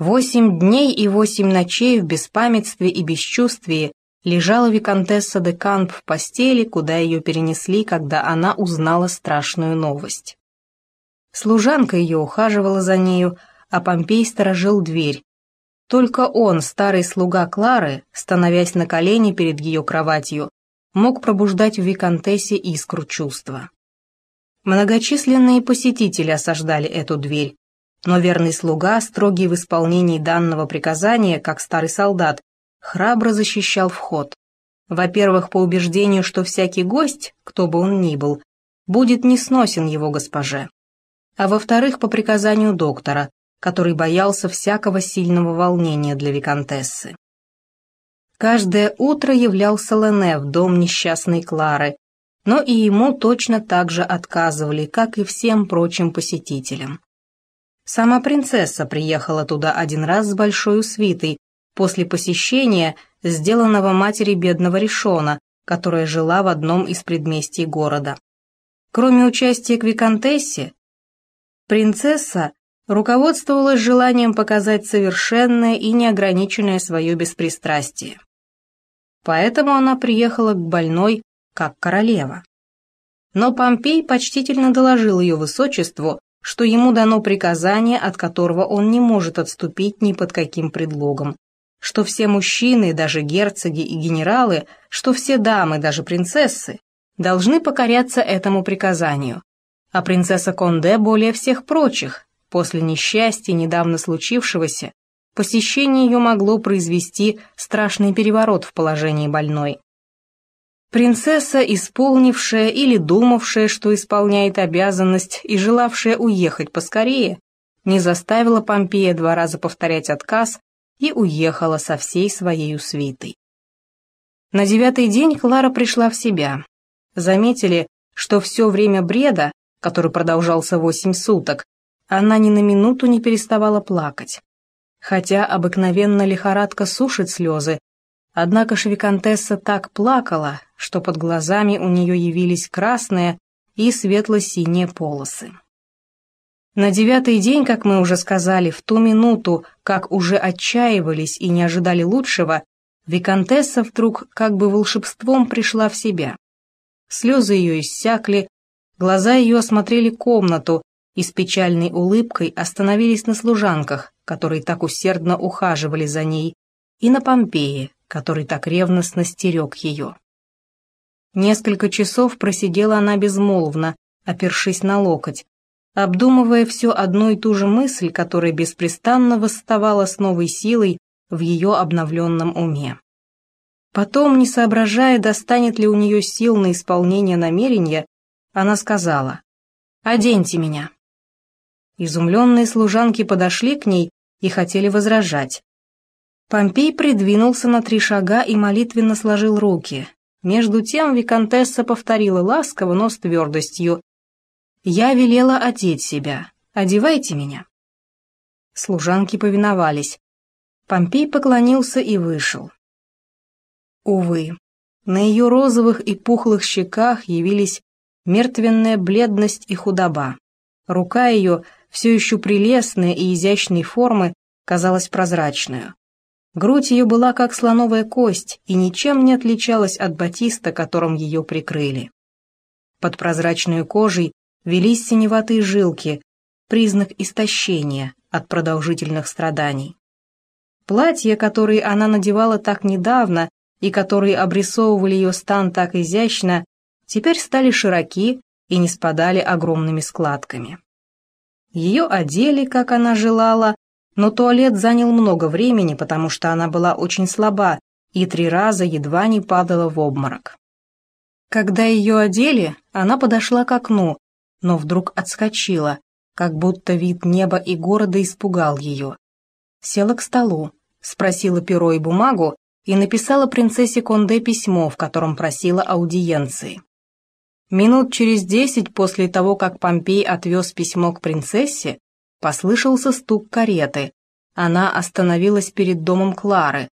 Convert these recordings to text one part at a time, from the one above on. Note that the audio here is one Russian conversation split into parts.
Восемь дней и восемь ночей в беспамятстве и бесчувствии лежала виконтесса де Камп в постели, куда ее перенесли, когда она узнала страшную новость. Служанка ее ухаживала за нею, а Помпей сторожил дверь. Только он, старый слуга Клары, становясь на колени перед ее кроватью, мог пробуждать в виконтессе искру чувства. Многочисленные посетители осаждали эту дверь, но верный слуга, строгий в исполнении данного приказания, как старый солдат, храбро защищал вход. Во-первых, по убеждению, что всякий гость, кто бы он ни был, будет несносен его госпоже. А во-вторых, по приказанию доктора, который боялся всякого сильного волнения для виконтессы. Каждое утро являлся Лене в дом несчастной Клары, но и ему точно так же отказывали, как и всем прочим посетителям. Сама принцесса приехала туда один раз с большой свитой, после посещения, сделанного матери бедного Решона, которая жила в одном из предместий города. Кроме участия к Викантессе, принцесса руководствовалась желанием показать совершенное и неограниченное свое беспристрастие. Поэтому она приехала к больной как королева. Но Помпей почтительно доложил ее высочеству, что ему дано приказание, от которого он не может отступить ни под каким предлогом, что все мужчины, даже герцоги и генералы, что все дамы, даже принцессы, должны покоряться этому приказанию, а принцесса Конде более всех прочих, после несчастья, недавно случившегося, посещение ее могло произвести страшный переворот в положении больной. Принцесса, исполнившая или думавшая, что исполняет обязанность и желавшая уехать поскорее, не заставила Помпея два раза повторять отказ и уехала со всей своей свитой. На девятый день Клара пришла в себя. Заметили, что все время бреда, который продолжался восемь суток, она ни на минуту не переставала плакать. Хотя обыкновенно лихорадка сушит слезы, Однако швиконтесса так плакала, что под глазами у нее явились красные и светло-синие полосы. На девятый день, как мы уже сказали, в ту минуту, как уже отчаивались и не ожидали лучшего, Викантесса вдруг как бы волшебством пришла в себя. Слезы ее иссякли, глаза ее осмотрели комнату и с печальной улыбкой остановились на служанках, которые так усердно ухаживали за ней, и на Помпее, который так ревностно стерег ее. Несколько часов просидела она безмолвно, опершись на локоть, обдумывая все одну и ту же мысль, которая беспрестанно восставала с новой силой в ее обновленном уме. Потом, не соображая, достанет ли у нее сил на исполнение намерения, она сказала «Оденьте меня». Изумленные служанки подошли к ней и хотели возражать. Помпей придвинулся на три шага и молитвенно сложил руки. Между тем виконтесса повторила ласково, но с твердостью. «Я велела одеть себя. Одевайте меня». Служанки повиновались. Помпей поклонился и вышел. Увы, на ее розовых и пухлых щеках явились мертвенная бледность и худоба. Рука ее, все еще прелестная и изящной формы, казалась прозрачную. Грудь ее была как слоновая кость и ничем не отличалась от батиста, которым ее прикрыли. Под прозрачной кожей велись синеватые жилки, признак истощения от продолжительных страданий. Платья, которые она надевала так недавно и которые обрисовывали ее стан так изящно, теперь стали широки и не спадали огромными складками. Ее одели, как она желала, но туалет занял много времени, потому что она была очень слаба и три раза едва не падала в обморок. Когда ее одели, она подошла к окну, но вдруг отскочила, как будто вид неба и города испугал ее. Села к столу, спросила перо и бумагу и написала принцессе Конде письмо, в котором просила аудиенции. Минут через десять после того, как Помпей отвез письмо к принцессе, Послышался стук кареты. Она остановилась перед домом Клары.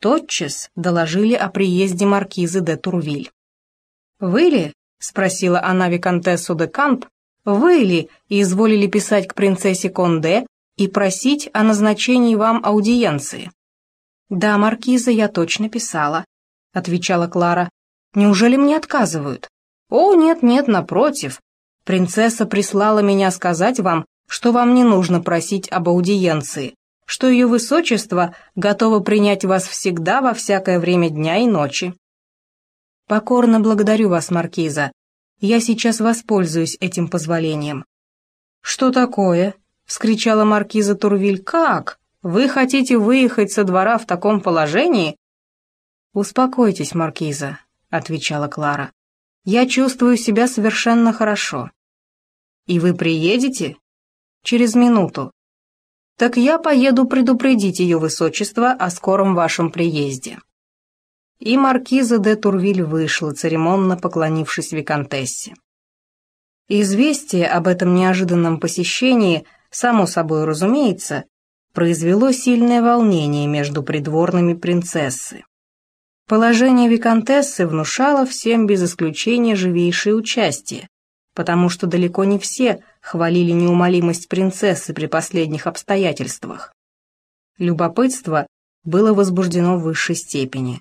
Тотчас доложили о приезде маркизы де Турвиль. «Вы ли?» — спросила она виконтессу де Камп. «Вы ли изволили писать к принцессе Конде и просить о назначении вам аудиенции». «Да, Маркиза, я точно писала», — отвечала Клара. «Неужели мне отказывают?» «О, нет-нет, напротив. Принцесса прислала меня сказать вам, что вам не нужно просить об аудиенции, что ее высочество готово принять вас всегда во всякое время дня и ночи». «Покорно благодарю вас, Маркиза. Я сейчас воспользуюсь этим позволением». «Что такое?» — вскричала Маркиза Турвиль. «Как? Вы хотите выехать со двора в таком положении?» «Успокойтесь, Маркиза», — отвечала Клара. «Я чувствую себя совершенно хорошо». «И вы приедете?» «Через минуту». «Так я поеду предупредить ее высочество о скором вашем приезде». И маркиза де Турвиль вышла, церемонно поклонившись виконтессе. Известие об этом неожиданном посещении, само собой разумеется, произвело сильное волнение между придворными принцессы. Положение виконтессы внушало всем без исключения живейшее участие, потому что далеко не все хвалили неумолимость принцессы при последних обстоятельствах. Любопытство было возбуждено в высшей степени.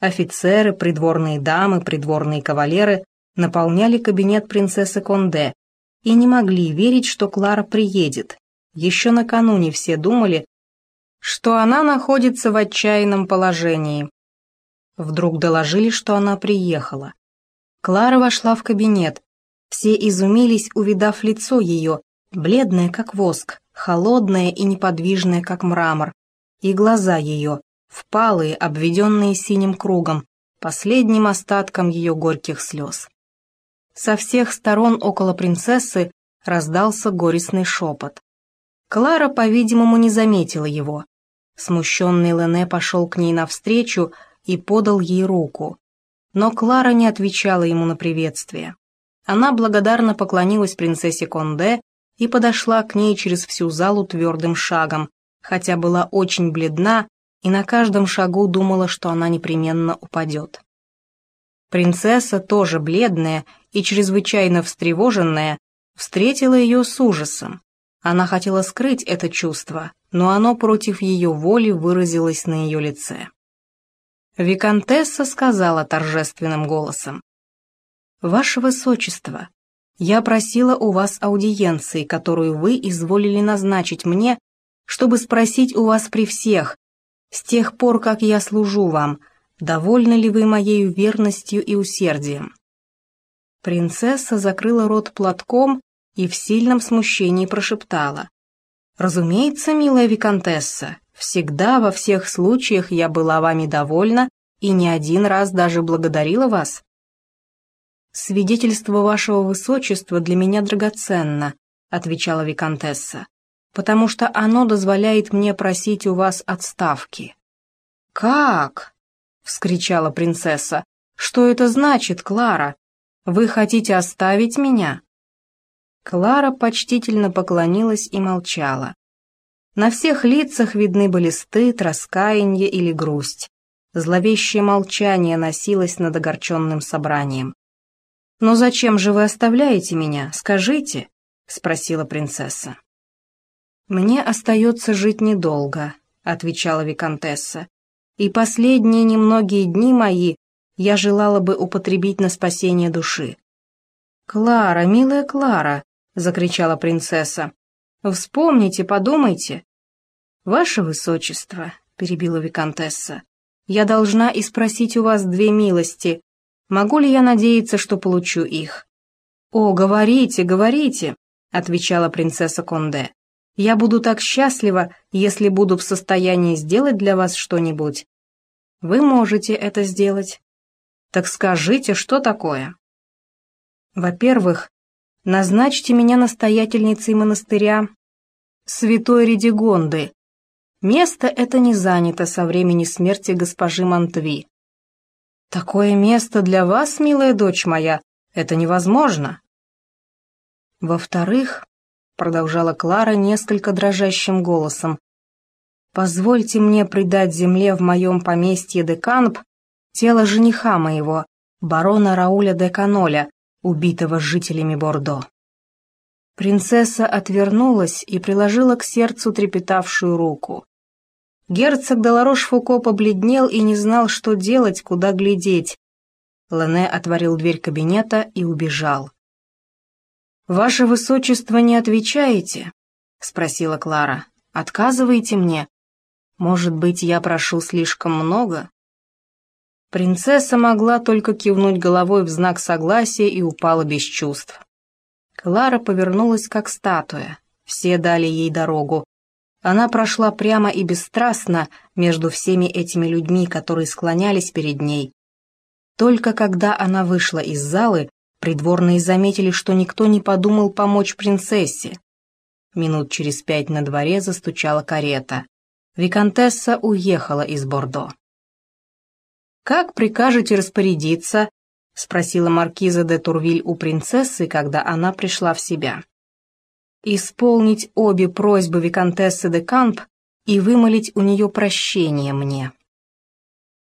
Офицеры, придворные дамы, придворные кавалеры наполняли кабинет принцессы Конде и не могли верить, что Клара приедет. Еще накануне все думали, что она находится в отчаянном положении. Вдруг доложили, что она приехала. Клара вошла в кабинет. Все изумились, увидав лицо ее, бледное, как воск, холодное и неподвижное, как мрамор, и глаза ее, впалые, обведенные синим кругом, последним остатком ее горьких слез. Со всех сторон около принцессы раздался горестный шепот. Клара, по-видимому, не заметила его. Смущенный Лене пошел к ней навстречу и подал ей руку. Но Клара не отвечала ему на приветствие. Она благодарно поклонилась принцессе Конде и подошла к ней через всю залу твердым шагом, хотя была очень бледна и на каждом шагу думала, что она непременно упадет. Принцесса, тоже бледная и чрезвычайно встревоженная, встретила ее с ужасом. Она хотела скрыть это чувство, но оно против ее воли выразилось на ее лице. Викантесса сказала торжественным голосом. «Ваше Высочество, я просила у вас аудиенции, которую вы изволили назначить мне, чтобы спросить у вас при всех, с тех пор, как я служу вам, довольны ли вы моей верностью и усердием?» Принцесса закрыла рот платком и в сильном смущении прошептала. «Разумеется, милая виконтесса, всегда во всех случаях я была вами довольна и не один раз даже благодарила вас». «Свидетельство вашего высочества для меня драгоценно», — отвечала виконтесса потому что оно дозволяет мне просить у вас отставки». «Как?» — вскричала принцесса. «Что это значит, Клара? Вы хотите оставить меня?» Клара почтительно поклонилась и молчала. На всех лицах видны были стыд, раскаяние или грусть. Зловещее молчание носилось над огорченным собранием. «Но зачем же вы оставляете меня? Скажите», — спросила принцесса. «Мне остается жить недолго», — отвечала Викантесса, «и последние немногие дни мои я желала бы употребить на спасение души». «Клара, милая Клара», — закричала принцесса, «вспомните, подумайте». «Ваше высочество», — перебила Викантесса, «я должна и спросить у вас две милости. Могу ли я надеяться, что получу их?» «О, говорите, говорите», — отвечала принцесса Конде. Я буду так счастлива, если буду в состоянии сделать для вас что-нибудь. Вы можете это сделать. Так скажите, что такое? Во-первых, назначьте меня настоятельницей монастыря Святой Редигонды. Место это не занято со времени смерти госпожи Монтви. Такое место для вас, милая дочь моя, это невозможно. Во-вторых, продолжала Клара несколько дрожащим голосом. «Позвольте мне предать земле в моем поместье де Камп тело жениха моего, барона Рауля де Каноля, убитого жителями Бордо». Принцесса отвернулась и приложила к сердцу трепетавшую руку. Герцог Доларош-Фуко побледнел и не знал, что делать, куда глядеть. Лене отворил дверь кабинета и убежал. «Ваше высочество не отвечаете?» — спросила Клара. «Отказываете мне? Может быть, я прошу слишком много?» Принцесса могла только кивнуть головой в знак согласия и упала без чувств. Клара повернулась как статуя. Все дали ей дорогу. Она прошла прямо и бесстрастно между всеми этими людьми, которые склонялись перед ней. Только когда она вышла из залы, придворные заметили, что никто не подумал помочь принцессе. Минут через пять на дворе застучала карета. Викантесса уехала из Бордо. «Как прикажете распорядиться?» — спросила маркиза де Турвиль у принцессы, когда она пришла в себя. «Исполнить обе просьбы виконтессы де Камп и вымолить у нее прощение мне».